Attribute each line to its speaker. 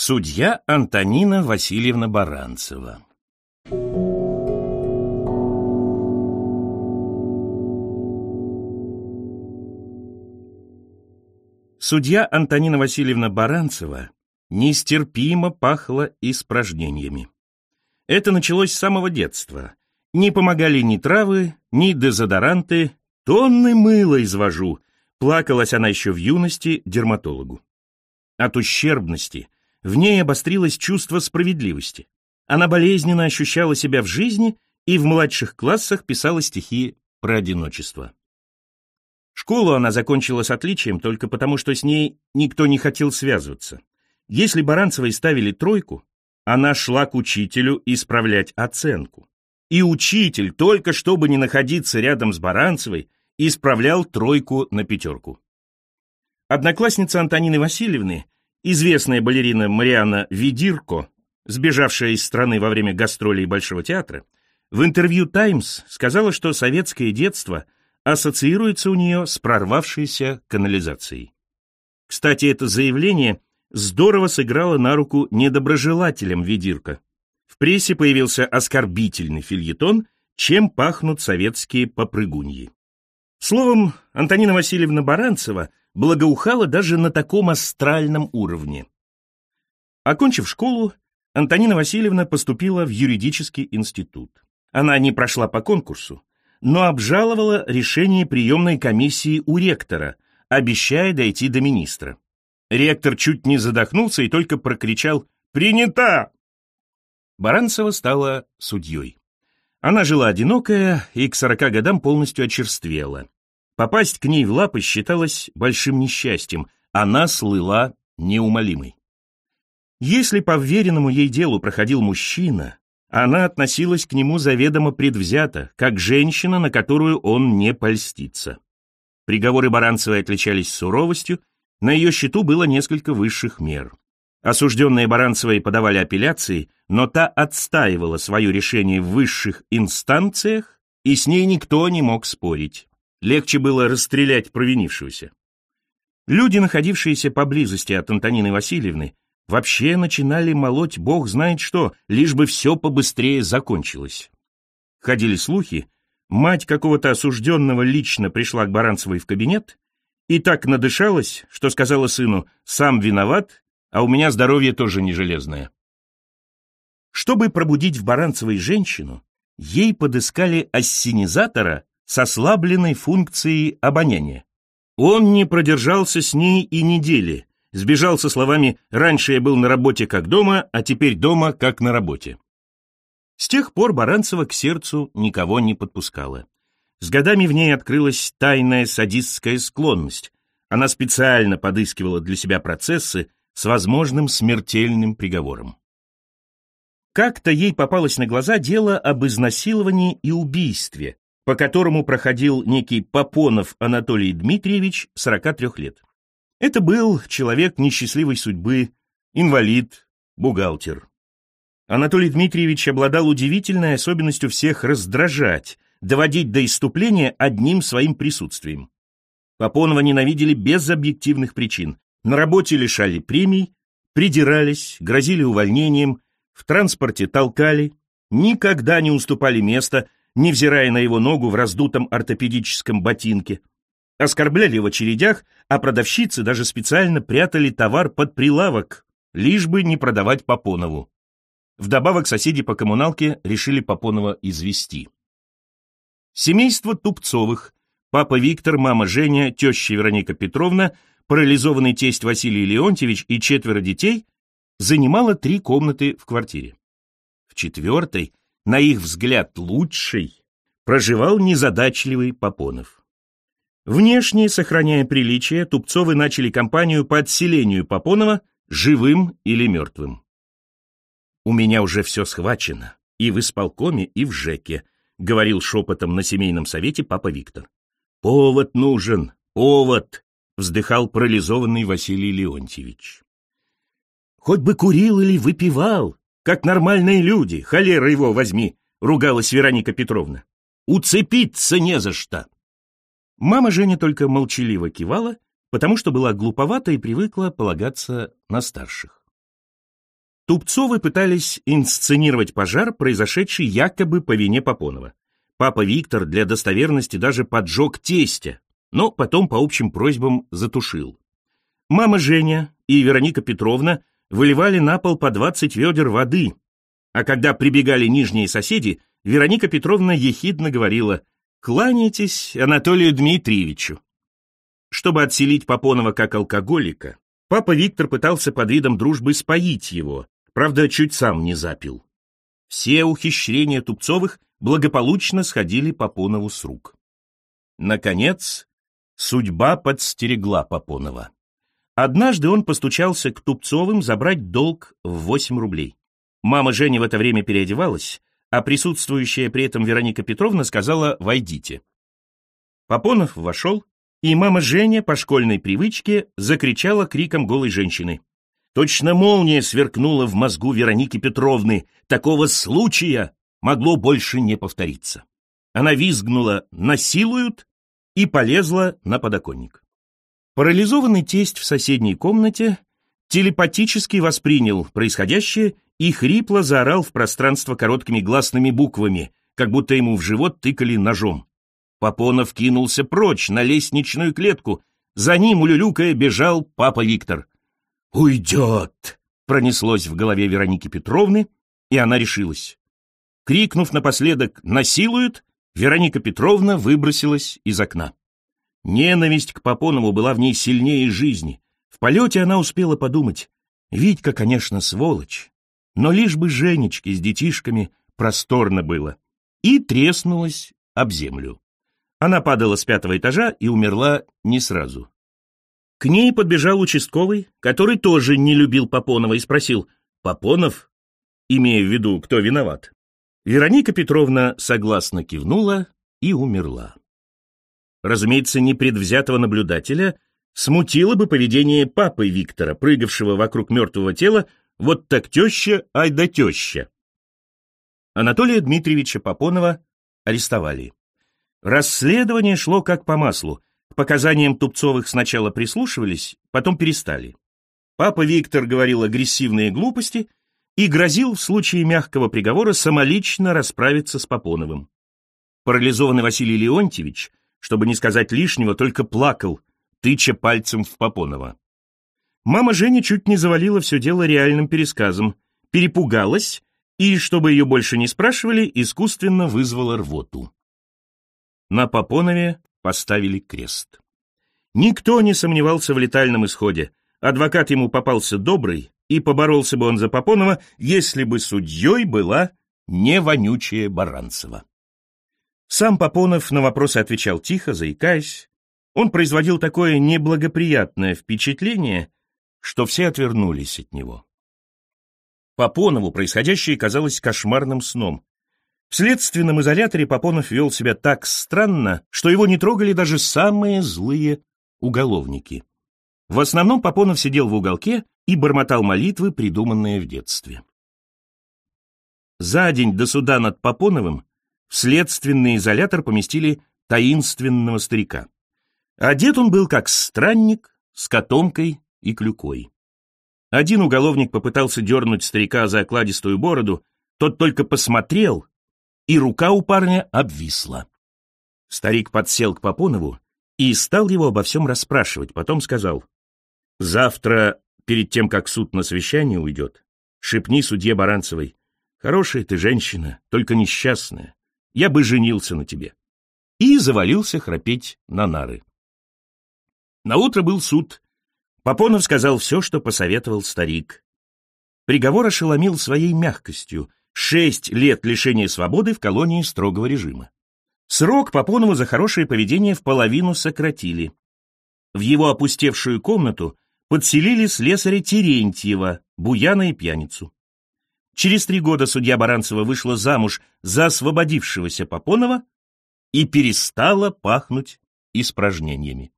Speaker 1: Судья Антонина Васильевна Баранцева Судья Антонина Васильевна Баранцева нестерпимо пахла испражнениями. Это началось с самого детства. Не помогали ни травы, ни дезодоранты, тонны мыла извожу, плакалась она еще в юности дерматологу. От ущербности в ней обострилось чувство справедливости. Она болезненно ощущала себя в жизни и в младших классах писала стихи про одиночество. Школу она закончила с отличием только потому, что с ней никто не хотел связываться. Если Баранцевой ставили тройку, она шла к учителю исправлять оценку. И учитель, только чтобы не находиться рядом с Баранцевой, исправлял тройку на пятерку. Одноклассница Антонины Васильевны, известная балерина Мариана Видирко, сбежавшая из страны во время гастролей Большого театра, в интервью «Таймс» сказала, что советское детство ассоциируется у нее с прорвавшейся канализацией. Кстати, это заявление здорово сыграло на руку недоброжелателям Ведирка. В прессе появился оскорбительный фильетон «Чем пахнут советские попрыгуньи». Словом, Антонина Васильевна Баранцева благоухала даже на таком астральном уровне. Окончив школу, Антонина Васильевна поступила в юридический институт. Она не прошла по конкурсу, но обжаловала решение приемной комиссии у ректора, обещая дойти до министра. Ректор чуть не задохнулся и только прокричал «Принята!». Баранцева стала судьей. Она жила одинокая и к сорока годам полностью очерствела. Попасть к ней в лапы считалось большим несчастьем, она слыла неумолимой. Если по вверенному ей делу проходил мужчина, она относилась к нему заведомо предвзято, как женщина, на которую он не польстится. Приговоры Баранцевой отличались суровостью на ее счету было несколько высших мер. Осужденные Баранцевой подавали апелляции, но та отстаивала свое решение в высших инстанциях, и с ней никто не мог спорить. Легче было расстрелять провинившегося. Люди, находившиеся поблизости от Антонины Васильевны, вообще начинали молоть бог знает что, лишь бы все побыстрее закончилось. Ходили слухи, мать какого-то осужденного лично пришла к Баранцевой в кабинет и так надышалась, что сказала сыну «сам виноват, а у меня здоровье тоже не железное». Чтобы пробудить в Баранцевой женщину, ей подыскали ассенизатора с ослабленной функцией обоняния. Он не продержался с ней и недели, сбежал со словами «раньше я был на работе как дома, а теперь дома как на работе». С тех пор Баранцева к сердцу никого не подпускала. С годами в ней открылась тайная садистская склонность. Она специально подыскивала для себя процессы с возможным смертельным приговором. Как-то ей попалось на глаза дело об изнасиловании и убийстве, по которому проходил некий Попонов Анатолий Дмитриевич, 43 лет. Это был человек несчастливой судьбы, инвалид, бухгалтер. Анатолий Дмитриевич обладал удивительной особенностью всех раздражать, доводить до иступления одним своим присутствием. Попонова ненавидели без объективных причин. На работе лишали премий, придирались, грозили увольнением, в транспорте толкали, никогда не уступали место, невзирая на его ногу в раздутом ортопедическом ботинке. Оскорбляли в очередях, а продавщицы даже специально прятали товар под прилавок, лишь бы не продавать Попонову. Вдобавок соседи по коммуналке решили Попонова извести. Семейство Тупцовых, папа Виктор, мама Женя, теща Вероника Петровна, парализованный тесть Василий Леонтьевич и четверо детей занимало три комнаты в квартире. В четвертой, на их взгляд лучшей, проживал незадачливый Попонов. Внешне, сохраняя приличие, Тупцовы начали кампанию по отселению Попонова живым или мертвым. «У меня уже все схвачено, и в исполкоме, и в ЖЭКе», — говорил шепотом на семейном совете папа Виктор. «Повод нужен, повод!» — вздыхал парализованный Василий Леонтьевич. «Хоть бы курил или выпивал, как нормальные люди, холера его возьми!» — ругалась Вероника Петровна. «Уцепиться не за что!» Мама Женя только молчаливо кивала, потому что была глуповата и привыкла полагаться на старших. Тупцовы пытались инсценировать пожар, произошедший якобы по вине Попонова. Папа Виктор для достоверности даже поджег тестя, но потом по общим просьбам затушил. Мама Женя и Вероника Петровна выливали на пол по 20 ведер воды, а когда прибегали нижние соседи, Вероника Петровна ехидно говорила «Кланяйтесь Анатолию Дмитриевичу». Чтобы отселить Попонова как алкоголика, папа Виктор пытался под видом дружбы споить его, правда, чуть сам не запил. Все ухищрения Тупцовых благополучно сходили Попонову с рук. Наконец, судьба подстерегла Попонова. Однажды он постучался к Тупцовым забрать долг в 8 рублей. Мама Жени в это время переодевалась, а присутствующая при этом Вероника Петровна сказала «Войдите». Попонов вошел, и мама Женя по школьной привычке закричала криком голой женщины. Точно молния сверкнула в мозгу Вероники Петровны. Такого случая могло больше не повториться. Она визгнула «насилуют» и полезла на подоконник. Парализованный тесть в соседней комнате телепатически воспринял происходящее и хрипло заорал в пространство короткими гласными буквами, как будто ему в живот тыкали ножом. Попонов кинулся прочь на лестничную клетку. За ним, улюлюкая, бежал папа Виктор. «Уйдет!» — пронеслось в голове Вероники Петровны, и она решилась. Крикнув напоследок «насилуют», Вероника Петровна выбросилась из окна. Ненависть к Попонову была в ней сильнее жизни. В полете она успела подумать. Витька, конечно, сволочь, но лишь бы Женечке с детишками просторно было. И треснулась об землю. Она падала с пятого этажа и умерла не сразу. К ней подбежал участковый, который тоже не любил Попонова и спросил «Попонов?» имея в виду, кто виноват. Вероника Петровна согласно кивнула и умерла. Разумеется, непредвзятого наблюдателя смутило бы поведение папы Виктора, прыгавшего вокруг мертвого тела, вот так теща, ай да теща. Анатолия Дмитриевича Попонова арестовали. Расследование шло как по маслу. К показаниям Тупцовых сначала прислушивались, потом перестали. Папа Виктор говорил агрессивные глупости и грозил в случае мягкого приговора самолично расправиться с Попоновым. Парализованный Василий Леонтьевич, чтобы не сказать лишнего, только плакал, тыча пальцем в Попонова. Мама Женя чуть не завалила все дело реальным пересказом, перепугалась и, чтобы ее больше не спрашивали, искусственно вызвала рвоту. На Попонове поставили крест. Никто не сомневался в летальном исходе. Адвокат ему попался добрый, и поборолся бы он за Попонова, если бы судьей была не вонючая Баранцева. Сам Попонов на вопросы отвечал тихо, заикаясь. Он производил такое неблагоприятное впечатление, что все отвернулись от него. Попонову происходящее казалось кошмарным сном. В следственном изоляторе Попонов вел себя так странно, что его не трогали даже самые злые уголовники. В основном Попонов сидел в уголке и бормотал молитвы, придуманные в детстве. За день до суда над Попоновым в следственный изолятор поместили таинственного старика. Одет он был как странник с котомкой и клюкой. Один уголовник попытался дернуть старика за окладистую бороду, тот только посмотрел, и рука у парня обвисла. Старик подсел к Попонову и стал его обо всем расспрашивать, потом сказал, «Завтра перед тем, как суд на совещание уйдет, шепни судье Баранцевой. Хорошая ты женщина, только несчастная. Я бы женился на тебе. И завалился храпеть на нары. На утро был суд. Попонов сказал все, что посоветовал старик. Приговор ошеломил своей мягкостью. Шесть лет лишения свободы в колонии строгого режима. Срок Попонову за хорошее поведение в половину сократили. В его опустевшую комнату подселили слесаря Терентьева, буяна и пьяницу. Через три года судья Баранцева вышла замуж за освободившегося Попонова и перестала пахнуть испражнениями.